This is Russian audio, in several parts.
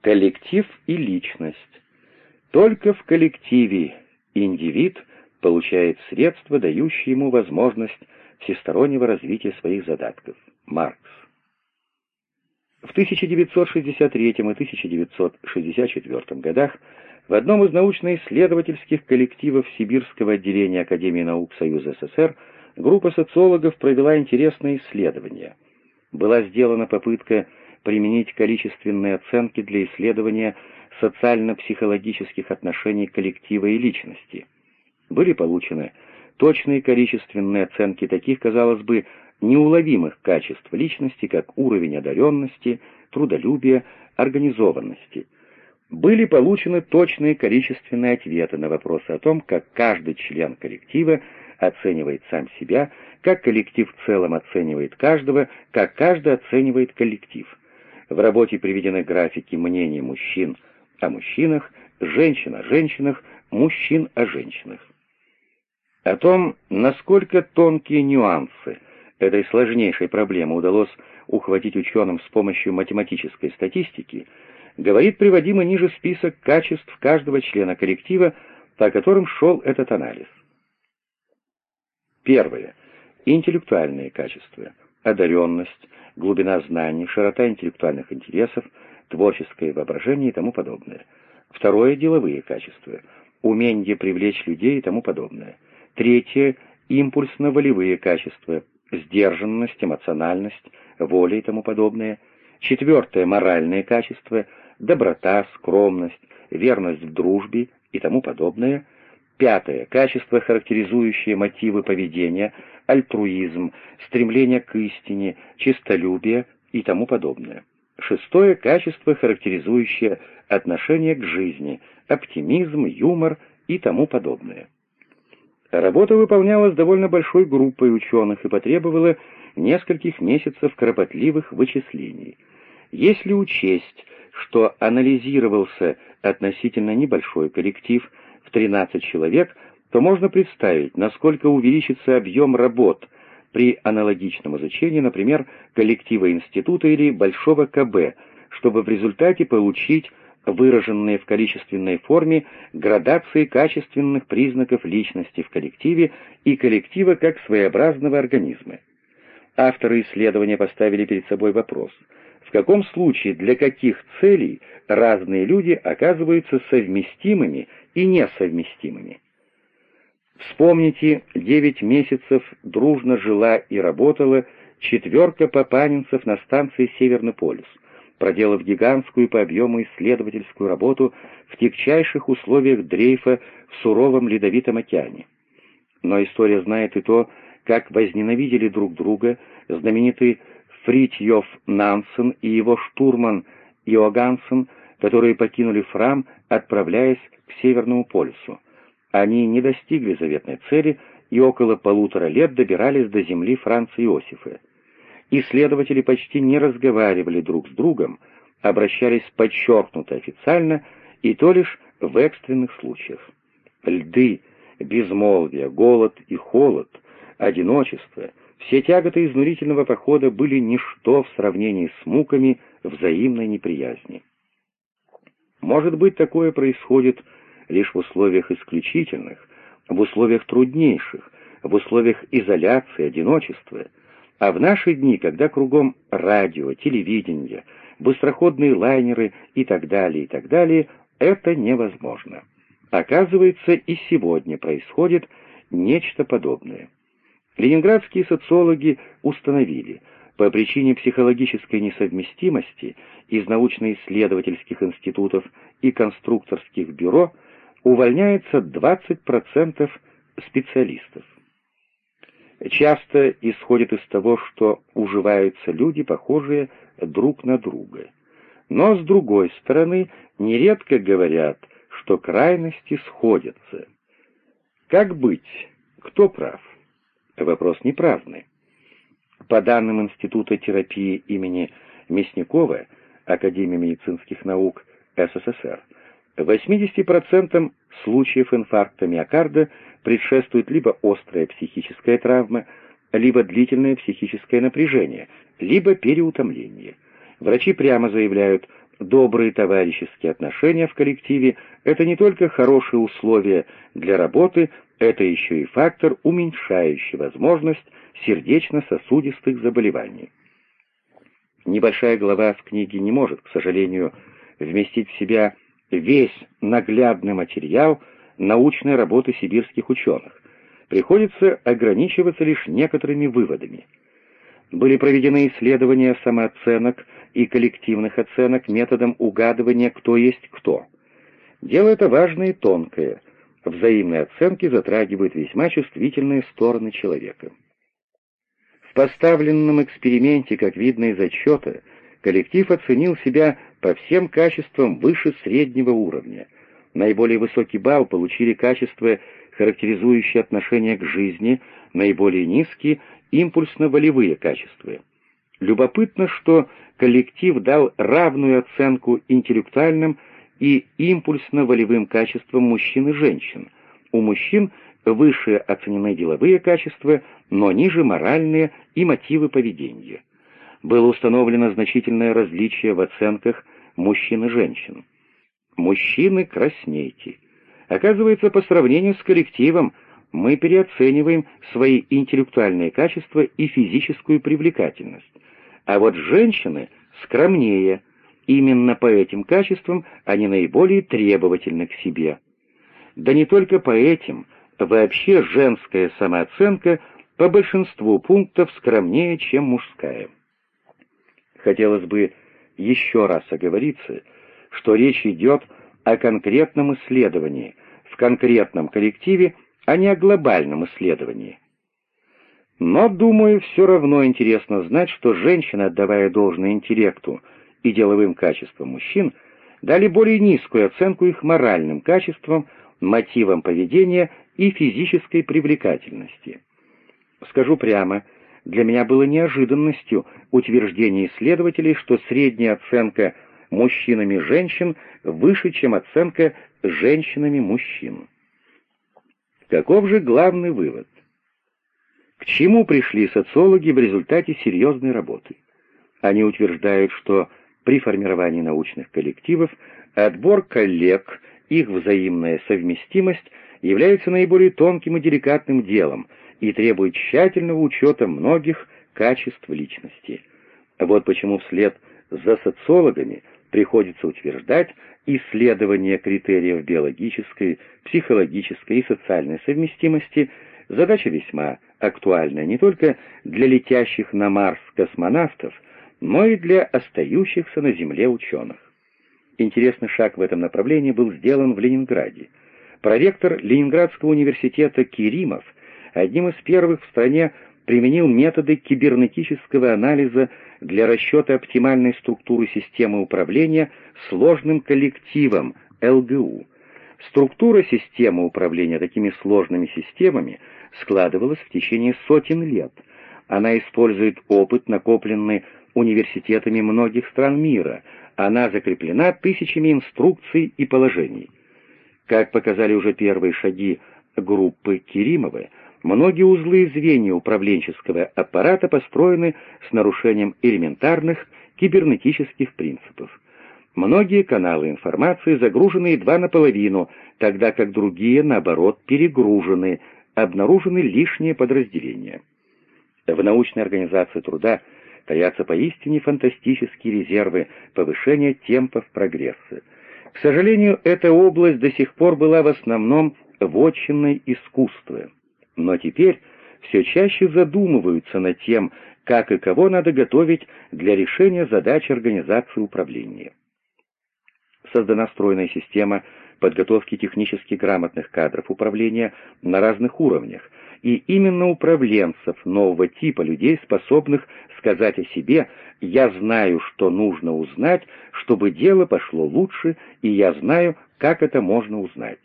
Коллектив и личность. Только в коллективе индивид получает средства, дающие ему возможность всестороннего развития своих задатков. Маркс. В 1963 и 1964 годах в одном из научно-исследовательских коллективов Сибирского отделения Академии наук Союза СССР группа социологов провела интересное исследование. Была сделана попытка применить количественные оценки для исследования социально-психологических отношений коллектива и личности. Были получены точные количественные оценки таких, казалось бы, неуловимых качеств личности, как уровень одаренности, трудолюбия, организованности. Были получены точные количественные ответы на вопросы о том, как каждый член коллектива оценивает сам себя, как коллектив в целом оценивает каждого, как каждый оценивает коллектив. В работе приведены графики мнений мужчин о мужчинах, женщин о женщинах, мужчин о женщинах. О том, насколько тонкие нюансы этой сложнейшей проблемы удалось ухватить ученым с помощью математической статистики, говорит приводимый ниже список качеств каждого члена коллектива, по которым шел этот анализ. Первое. Интеллектуальные качества. Одаренность, глубина знаний, широта интеллектуальных интересов, творческое воображение и тому подобное. Второе — деловые качества, умение привлечь людей и тому подобное. Третье — импульсно-волевые качества, сдержанность, эмоциональность, воля и тому подобное. Четвертое — моральные качества, доброта, скромность, верность в дружбе и тому подобное. Пятое — качество, характеризующее мотивы поведения, альтруизм, стремление к истине, честолюбие и тому подобное. Шестое — качество, характеризующее отношение к жизни, оптимизм, юмор и тому подобное. Работа выполнялась довольно большой группой ученых и потребовала нескольких месяцев кропотливых вычислений. Если учесть, что анализировался относительно небольшой коллектив в 13 человек, то можно представить, насколько увеличится объем работ при аналогичном изучении, например, коллектива института или большого КБ, чтобы в результате получить выраженные в количественной форме градации качественных признаков личности в коллективе и коллектива как своеобразного организма. Авторы исследования поставили перед собой вопрос, в каком случае для каких целей разные люди оказываются совместимыми и несовместимыми. Вспомните, девять месяцев дружно жила и работала четверка папанинцев на станции «Северный полюс», проделав гигантскую по объему исследовательскую работу в тягчайших условиях дрейфа в суровом ледовитом океане. Но история знает и то, как возненавидели друг друга знаменитый Фритьев Нансен и его штурман Иогансен, которые покинули Фрам, отправляясь к Северному полюсу. Они не достигли заветной цели и около полутора лет добирались до земли Франца Иосифа. Исследователи почти не разговаривали друг с другом, обращались подчеркнуто официально и то лишь в экстренных случаях. Льды, безмолвие, голод и холод, одиночество — все тяготы изнурительного похода были ничто в сравнении с муками взаимной неприязни. Может быть, такое происходит лишь в условиях исключительных, в условиях труднейших, в условиях изоляции, одиночества — а в наши дни, когда кругом радио, телевидение, быстроходные лайнеры и так далее, и так далее, это невозможно. Оказывается, и сегодня происходит нечто подобное. Ленинградские социологи установили, по причине психологической несовместимости из научно-исследовательских институтов и конструкторских бюро увольняется 20% специалистов часто исходит из того, что уживаются люди, похожие друг на друга. Но, с другой стороны, нередко говорят, что крайности сходятся. Как быть? Кто прав? Вопрос неправный. По данным Института терапии имени Мясникова, Академии медицинских наук СССР, 80% случаев инфаркта миокарда предшествует либо острая психическая травма, либо длительное психическое напряжение, либо переутомление. Врачи прямо заявляют, Добрые товарищеские отношения в коллективе — это не только хорошие условия для работы, это еще и фактор, уменьшающий возможность сердечно-сосудистых заболеваний. Небольшая глава в книге не может, к сожалению, вместить в себя весь наглядный материал научной работы сибирских ученых. Приходится ограничиваться лишь некоторыми выводами. Были проведены исследования самооценок и коллективных оценок методом угадывания «кто есть кто». Дело это важное и тонкое. Взаимные оценки затрагивают весьма чувствительные стороны человека. В поставленном эксперименте, как видно из отчета, коллектив оценил себя по всем качествам выше среднего уровня. Наиболее высокий балл получили качества, характеризующие отношение к жизни, наиболее низкие — импульсно-волевые качества. Любопытно, что коллектив дал равную оценку интеллектуальным и импульсно-волевым качествам мужчин и женщин. У мужчин выше оценены деловые качества, но ниже моральные и мотивы поведения. Было установлено значительное различие в оценках мужчин и женщин. Мужчины краснейте. Оказывается, по сравнению с коллективом мы переоцениваем свои интеллектуальные качества и физическую привлекательность. А вот женщины скромнее. Именно по этим качествам они наиболее требовательны к себе. Да не только по этим, вообще женская самооценка по большинству пунктов скромнее, чем мужская. Хотелось бы еще раз оговориться, что речь идет о конкретном исследовании, в конкретном коллективе, а не о глобальном исследовании. Но, думаю, все равно интересно знать, что женщины, отдавая должное интеллекту и деловым качествам мужчин, дали более низкую оценку их моральным качествам, мотивам поведения и физической привлекательности. Скажу прямо, для меня было неожиданностью утверждение исследователей, что средняя оценка мужчинами женщин выше, чем оценка женщинами мужчин. Каков же главный вывод? К чему пришли социологи в результате серьезной работы? Они утверждают, что при формировании научных коллективов отбор коллег, их взаимная совместимость является наиболее тонким и деликатным делом и требует тщательного учета многих качеств личности. Вот почему вслед за социологами приходится утверждать исследование критериев биологической, психологической и социальной совместимости – Задача весьма актуальная не только для летящих на Марс космонавтов, но и для остающихся на Земле ученых. Интересный шаг в этом направлении был сделан в Ленинграде. Проректор Ленинградского университета Киримов одним из первых в стране применил методы кибернетического анализа для расчета оптимальной структуры системы управления сложным коллективом ЛГУ. Структура системы управления такими сложными системами – складывалась в течение сотен лет. Она использует опыт, накопленный университетами многих стран мира. Она закреплена тысячами инструкций и положений. Как показали уже первые шаги группы Керимовой, многие узлы и звенья управленческого аппарата построены с нарушением элементарных кибернетических принципов. Многие каналы информации загружены едва наполовину, тогда как другие, наоборот, перегружены, обнаружены лишние подразделения. В научной организации труда таятся поистине фантастические резервы повышения темпов прогресса. К сожалению, эта область до сих пор была в основном вотчиной искусства. Но теперь все чаще задумываются над тем, как и кого надо готовить для решения задач организации управления. Создана стройная система подготовки технически грамотных кадров управления на разных уровнях, и именно управленцев нового типа, людей, способных сказать о себе «я знаю, что нужно узнать, чтобы дело пошло лучше, и я знаю, как это можно узнать».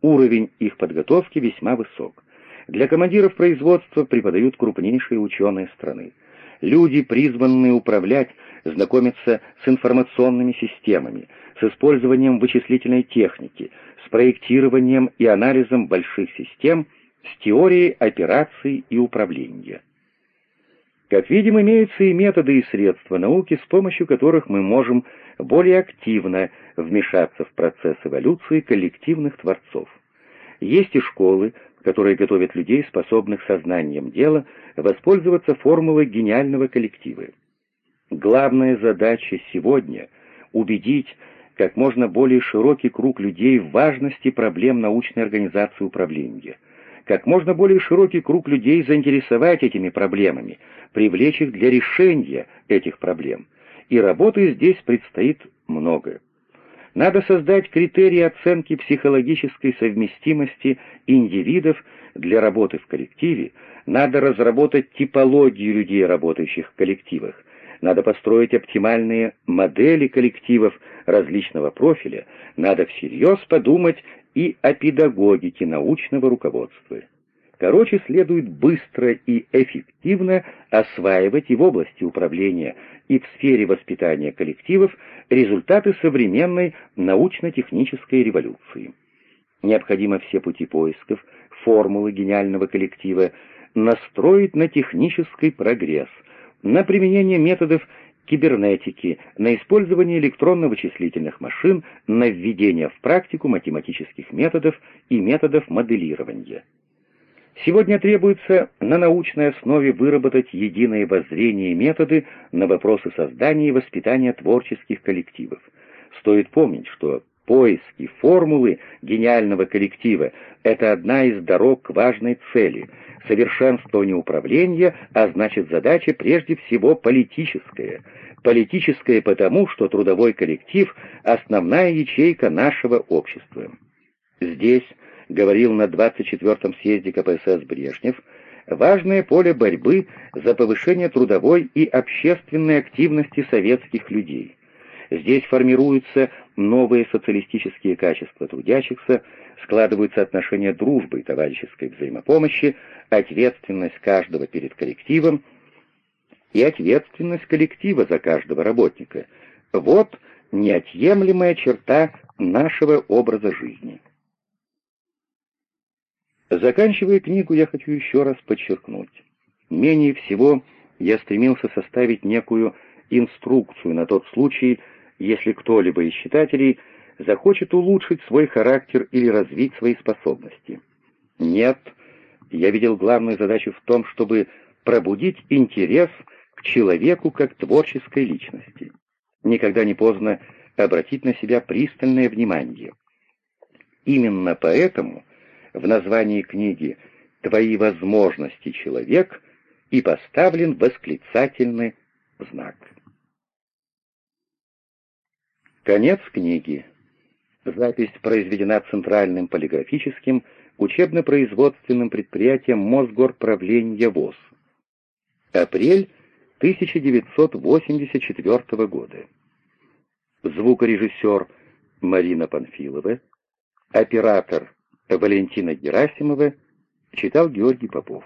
Уровень их подготовки весьма высок. Для командиров производства преподают крупнейшие ученые страны. Люди, призванные управлять, знакомятся с информационными системами, с использованием вычислительной техники, с проектированием и анализом больших систем, с теорией операций и управления. Как видим, имеются и методы и средства науки, с помощью которых мы можем более активно вмешаться в процесс эволюции коллективных творцов. Есть и школы, которые готовят людей, способных сознанием дела, воспользоваться формулой гениального коллектива. Главная задача сегодня — убедить как можно более широкий круг людей в важности проблем научной организации управления, как можно более широкий круг людей заинтересовать этими проблемами, привлечь их для решения этих проблем. И работы здесь предстоит много. Надо создать критерии оценки психологической совместимости индивидов для работы в коллективе, надо разработать типологию людей, работающих в коллективах, надо построить оптимальные модели коллективов различного профиля, надо всерьез подумать и о педагогике научного руководства. Короче, следует быстро и эффективно осваивать и в области управления, и в сфере воспитания коллективов результаты современной научно-технической революции. Необходимо все пути поисков, формулы гениального коллектива настроить на технический прогресс, на применение методов кибернетики, на использование электронно-вычислительных машин, на введение в практику математических методов и методов моделирования. Сегодня требуется на научной основе выработать единое воззрение и методы на вопросы создания и воспитания творческих коллективов. Стоит помнить, что поиски формулы гениального коллектива — это одна из дорог к важной цели — совершенствование управления, а значит задача прежде всего политическая. Политическая потому, что трудовой коллектив — основная ячейка нашего общества. Здесь говорил на 24-м съезде КПСС Брежнев, важное поле борьбы за повышение трудовой и общественной активности советских людей. Здесь формируются новые социалистические качества трудящихся, складываются отношения дружбы и товарищеской взаимопомощи, ответственность каждого перед коллективом и ответственность коллектива за каждого работника. Вот неотъемлемая черта нашего образа жизни. Заканчивая книгу, я хочу еще раз подчеркнуть. Менее всего я стремился составить некую инструкцию на тот случай, если кто-либо из читателей захочет улучшить свой характер или развить свои способности. Нет, я видел главную задачу в том, чтобы пробудить интерес к человеку как творческой личности. Никогда не поздно обратить на себя пристальное внимание. Именно поэтому в названии книги «Твои возможности, человек» и поставлен восклицательный знак. Конец книги. Запись произведена Центральным полиграфическим учебно-производственным предприятием Мосгорправления ВОЗ. Апрель 1984 года. Звукорежиссер Марина Панфилова, оператор Валентина Герасимова читал Георгий Попов.